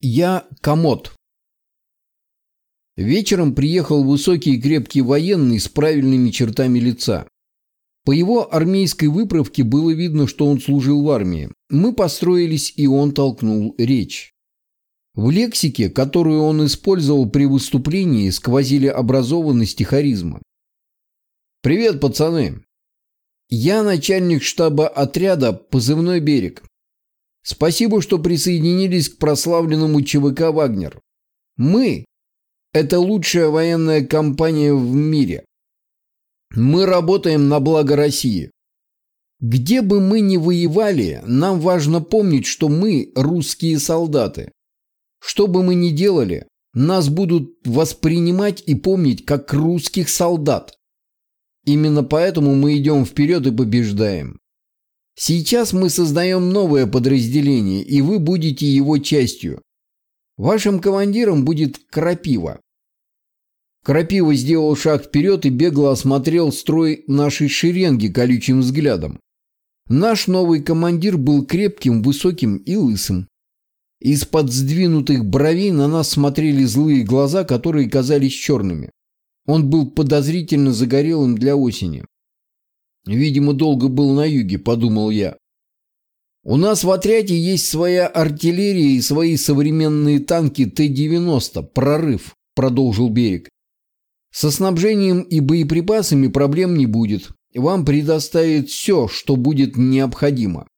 Я комод. Вечером приехал высокий и крепкий военный с правильными чертами лица. По его армейской выправке было видно, что он служил в армии. Мы построились, и он толкнул речь. В лексике, которую он использовал при выступлении, сквозили образованность и харизма. «Привет, пацаны! Я начальник штаба отряда «Позывной берег». Спасибо, что присоединились к прославленному ЧВК «Вагнер». Мы – это лучшая военная компания в мире. Мы работаем на благо России. Где бы мы ни воевали, нам важно помнить, что мы – русские солдаты. Что бы мы ни делали, нас будут воспринимать и помнить как русских солдат. Именно поэтому мы идем вперед и побеждаем. Сейчас мы создаем новое подразделение, и вы будете его частью. Вашим командиром будет Крапива. Крапива сделал шаг вперед и бегло осмотрел строй нашей шеренги колючим взглядом. Наш новый командир был крепким, высоким и лысым. Из-под сдвинутых бровей на нас смотрели злые глаза, которые казались черными. Он был подозрительно загорелым для осени. Видимо, долго был на юге, подумал я. У нас в отряде есть своя артиллерия и свои современные танки Т-90. Прорыв, продолжил Берег. Со снабжением и боеприпасами проблем не будет. Вам предоставят все, что будет необходимо.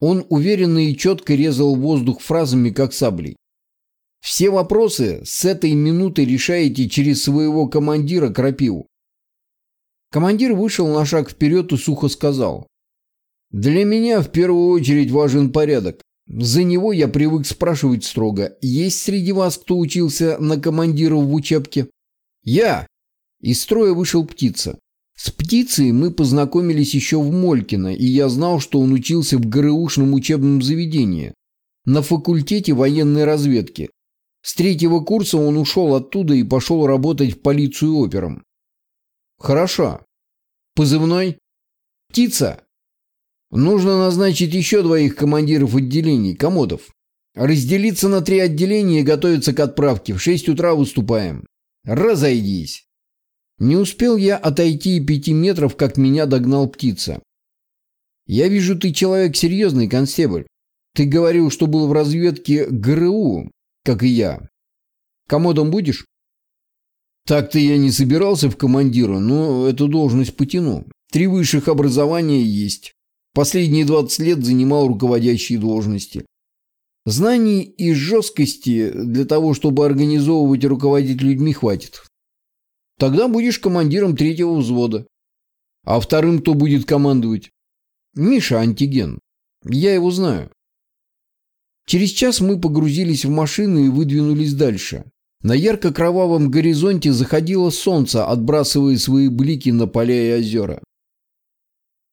Он уверенно и четко резал воздух фразами, как саблей. Все вопросы с этой минуты решаете через своего командира Крапиву. Командир вышел на шаг вперед и сухо сказал. «Для меня в первую очередь важен порядок. За него я привык спрашивать строго. Есть среди вас, кто учился на командиров в учебке?» «Я!» Из строя вышел птица. С птицей мы познакомились еще в Молькино, и я знал, что он учился в ГРУшном учебном заведении, на факультете военной разведки. С третьего курса он ушел оттуда и пошел работать в полицию опером. Хорошо. Позывной? Птица. Нужно назначить еще двоих командиров отделений, комодов. Разделиться на три отделения и готовиться к отправке. В шесть утра выступаем. Разойдись. Не успел я отойти и пяти метров, как меня догнал птица. Я вижу, ты человек серьезный, констебль. Ты говорил, что был в разведке ГРУ, как и я. Комодом будешь? Так-то я не собирался в командира, но эту должность потяну. Три высших образования есть. Последние 20 лет занимал руководящие должности. Знаний и жесткости для того, чтобы организовывать и руководить людьми, хватит. Тогда будешь командиром третьего взвода. А вторым кто будет командовать? Миша Антиген. Я его знаю. Через час мы погрузились в машину и выдвинулись дальше. На ярко-кровавом горизонте заходило солнце, отбрасывая свои блики на поля и озера.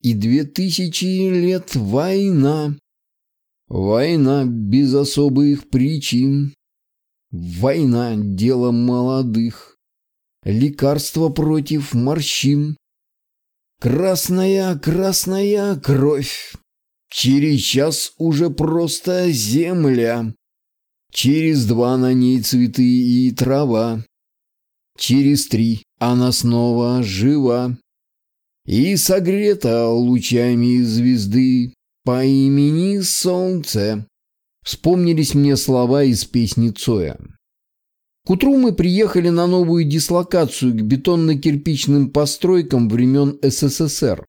И две тысячи лет война. Война без особых причин. Война – дело молодых. Лекарство против морщин. Красная, красная кровь. Через час уже просто земля. Через два на ней цветы и трава. Через три она снова жива. И согрета лучами звезды по имени Солнце. Вспомнились мне слова из песни Цоя. К утру мы приехали на новую дислокацию к бетонно-кирпичным постройкам времен СССР.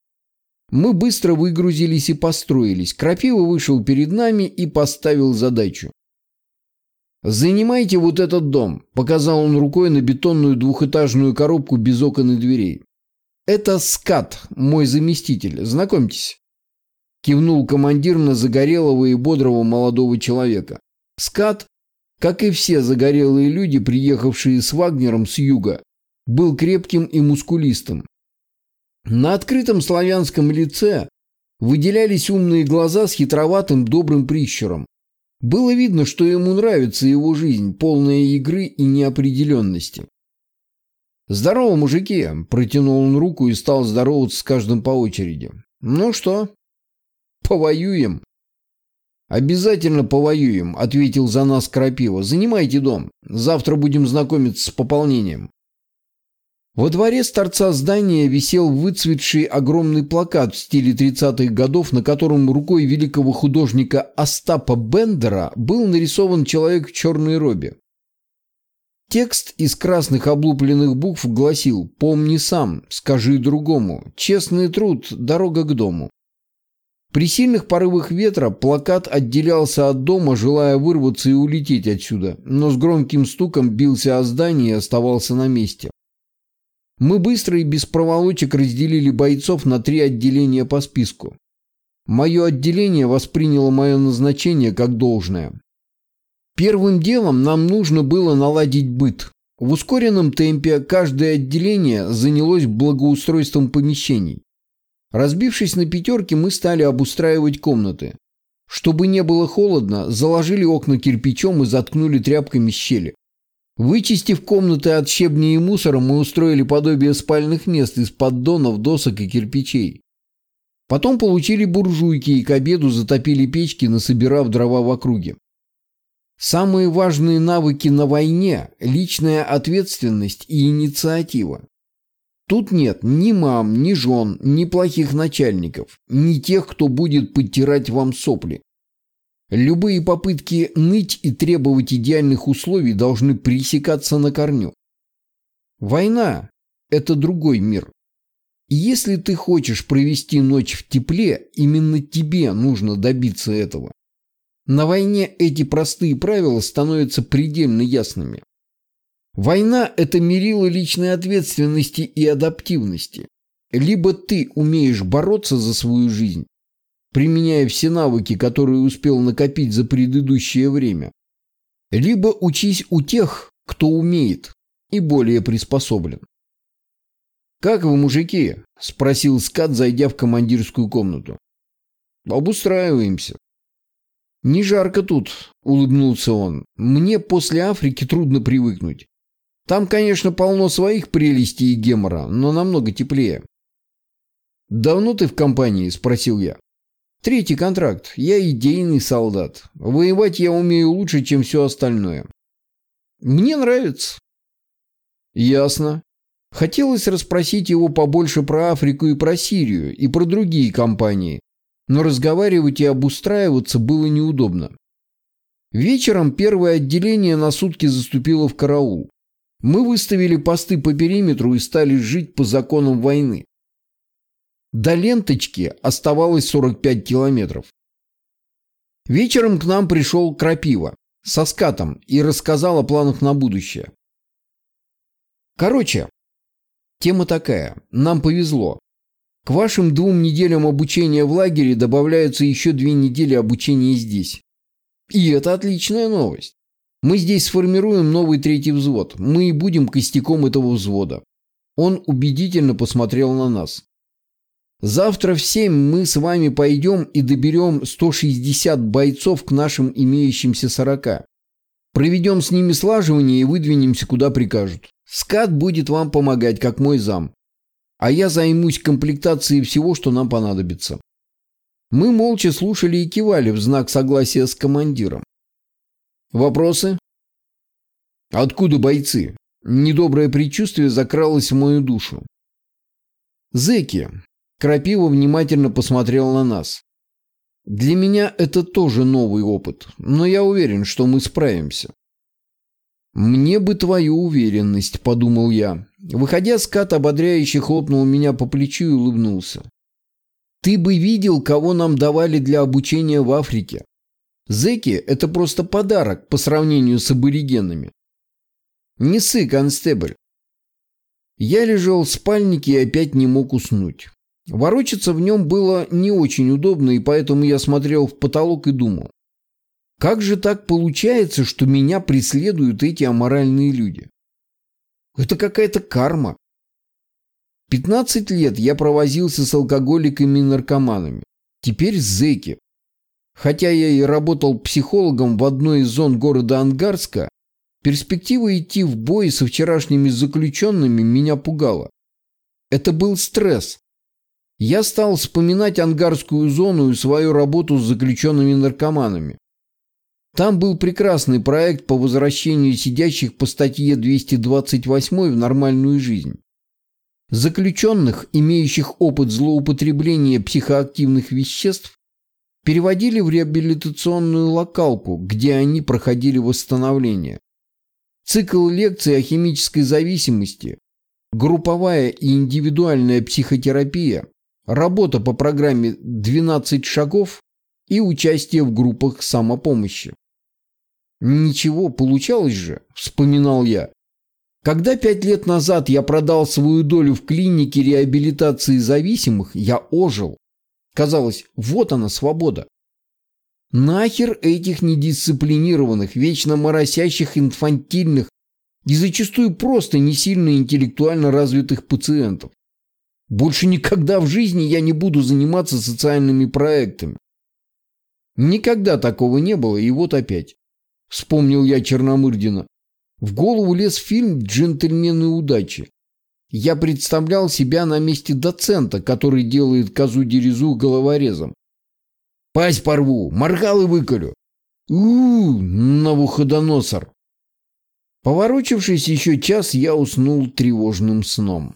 Мы быстро выгрузились и построились. Крапива вышел перед нами и поставил задачу. «Занимайте вот этот дом», – показал он рукой на бетонную двухэтажную коробку без окон и дверей. «Это скат, мой заместитель. Знакомьтесь». Кивнул командир на загорелого и бодрого молодого человека. Скат, как и все загорелые люди, приехавшие с Вагнером с юга, был крепким и мускулистым. На открытом славянском лице выделялись умные глаза с хитроватым добрым прищуром. Было видно, что ему нравится его жизнь, полная игры и неопределенности. «Здорово, мужики!» – протянул он руку и стал здороваться с каждым по очереди. «Ну что, повоюем?» «Обязательно повоюем», — ответил за нас Крапива. «Занимайте дом. Завтра будем знакомиться с пополнением». Во дворе с торца здания висел выцветший огромный плакат в стиле 30-х годов, на котором рукой великого художника Остапа Бендера был нарисован человек в черной робе. Текст из красных облупленных букв гласил «Помни сам, скажи другому, честный труд, дорога к дому». При сильных порывах ветра плакат отделялся от дома, желая вырваться и улететь отсюда, но с громким стуком бился о здание и оставался на месте. Мы быстро и без проволочек разделили бойцов на три отделения по списку. Мое отделение восприняло мое назначение как должное. Первым делом нам нужно было наладить быт. В ускоренном темпе каждое отделение занялось благоустройством помещений. Разбившись на пятерки, мы стали обустраивать комнаты. Чтобы не было холодно, заложили окна кирпичом и заткнули тряпками щели. Вычистив комнаты от щебня и мусора, мы устроили подобие спальных мест из поддонов, досок и кирпичей. Потом получили буржуйки и к обеду затопили печки, насобирав дрова в округе. Самые важные навыки на войне – личная ответственность и инициатива. Тут нет ни мам, ни жен, ни плохих начальников, ни тех, кто будет подтирать вам сопли. Любые попытки ныть и требовать идеальных условий должны пресекаться на корню. Война – это другой мир. И если ты хочешь провести ночь в тепле, именно тебе нужно добиться этого. На войне эти простые правила становятся предельно ясными. Война – это мерило личной ответственности и адаптивности. Либо ты умеешь бороться за свою жизнь, применяя все навыки, которые успел накопить за предыдущее время. Либо учись у тех, кто умеет и более приспособлен. «Как вы, мужики?» – спросил Скат, зайдя в командирскую комнату. «Обустраиваемся». «Не жарко тут», – улыбнулся он. «Мне после Африки трудно привыкнуть. Там, конечно, полно своих прелестей и гемора, но намного теплее». «Давно ты в компании?» – спросил я. Третий контракт. Я идейный солдат. Воевать я умею лучше, чем все остальное. Мне нравится. Ясно. Хотелось расспросить его побольше про Африку и про Сирию, и про другие компании, но разговаривать и обустраиваться было неудобно. Вечером первое отделение на сутки заступило в караул. Мы выставили посты по периметру и стали жить по законам войны. До ленточки оставалось 45 километров. Вечером к нам пришел Крапива со скатом и рассказал о планах на будущее. Короче, тема такая. Нам повезло. К вашим двум неделям обучения в лагере добавляются еще две недели обучения здесь. И это отличная новость. Мы здесь сформируем новый третий взвод. Мы и будем костяком этого взвода. Он убедительно посмотрел на нас. Завтра в семь мы с вами пойдем и доберем 160 бойцов к нашим имеющимся 40. Проведем с ними слаживание и выдвинемся, куда прикажут. Скат будет вам помогать, как мой зам. А я займусь комплектацией всего, что нам понадобится. Мы молча слушали и кивали в знак согласия с командиром. Вопросы? Откуда бойцы? Недоброе предчувствие закралось в мою душу. Зеки, Крапива внимательно посмотрел на нас. Для меня это тоже новый опыт, но я уверен, что мы справимся. «Мне бы твою уверенность», — подумал я. Выходя, скат ободряюще хлопнул меня по плечу и улыбнулся. «Ты бы видел, кого нам давали для обучения в Африке. Зеки — это просто подарок по сравнению с аборигенами. Не ссы, констебль». Я лежал в спальнике и опять не мог уснуть. Ворочаться в нем было не очень удобно, и поэтому я смотрел в потолок и думал. Как же так получается, что меня преследуют эти аморальные люди? Это какая-то карма. 15 лет я провозился с алкоголиками и наркоманами. Теперь зэки. Хотя я и работал психологом в одной из зон города Ангарска, перспектива идти в бой со вчерашними заключенными меня пугала. Это был стресс, Я стал вспоминать ангарскую зону и свою работу с заключенными наркоманами. Там был прекрасный проект по возвращению сидящих по статье 228 в нормальную жизнь. Заключенных, имеющих опыт злоупотребления психоактивных веществ, переводили в реабилитационную локалку, где они проходили восстановление. Цикл лекций о химической зависимости, групповая и индивидуальная психотерапия, работа по программе «12 шагов» и участие в группах самопомощи. «Ничего, получалось же», – вспоминал я. Когда пять лет назад я продал свою долю в клинике реабилитации зависимых, я ожил. Казалось, вот она, свобода. Нахер этих недисциплинированных, вечно моросящих, инфантильных и зачастую просто не сильно интеллектуально развитых пациентов. Больше никогда в жизни я не буду заниматься социальными проектами. Никогда такого не было, и вот опять. Вспомнил я Черномырдина. В голову лез фильм «Джентльмены удачи». Я представлял себя на месте доцента, который делает козу дерезу головорезом. Пасть порву, моргал и выколю. у Навуходоносор. Поворочившись еще час, я уснул тревожным сном.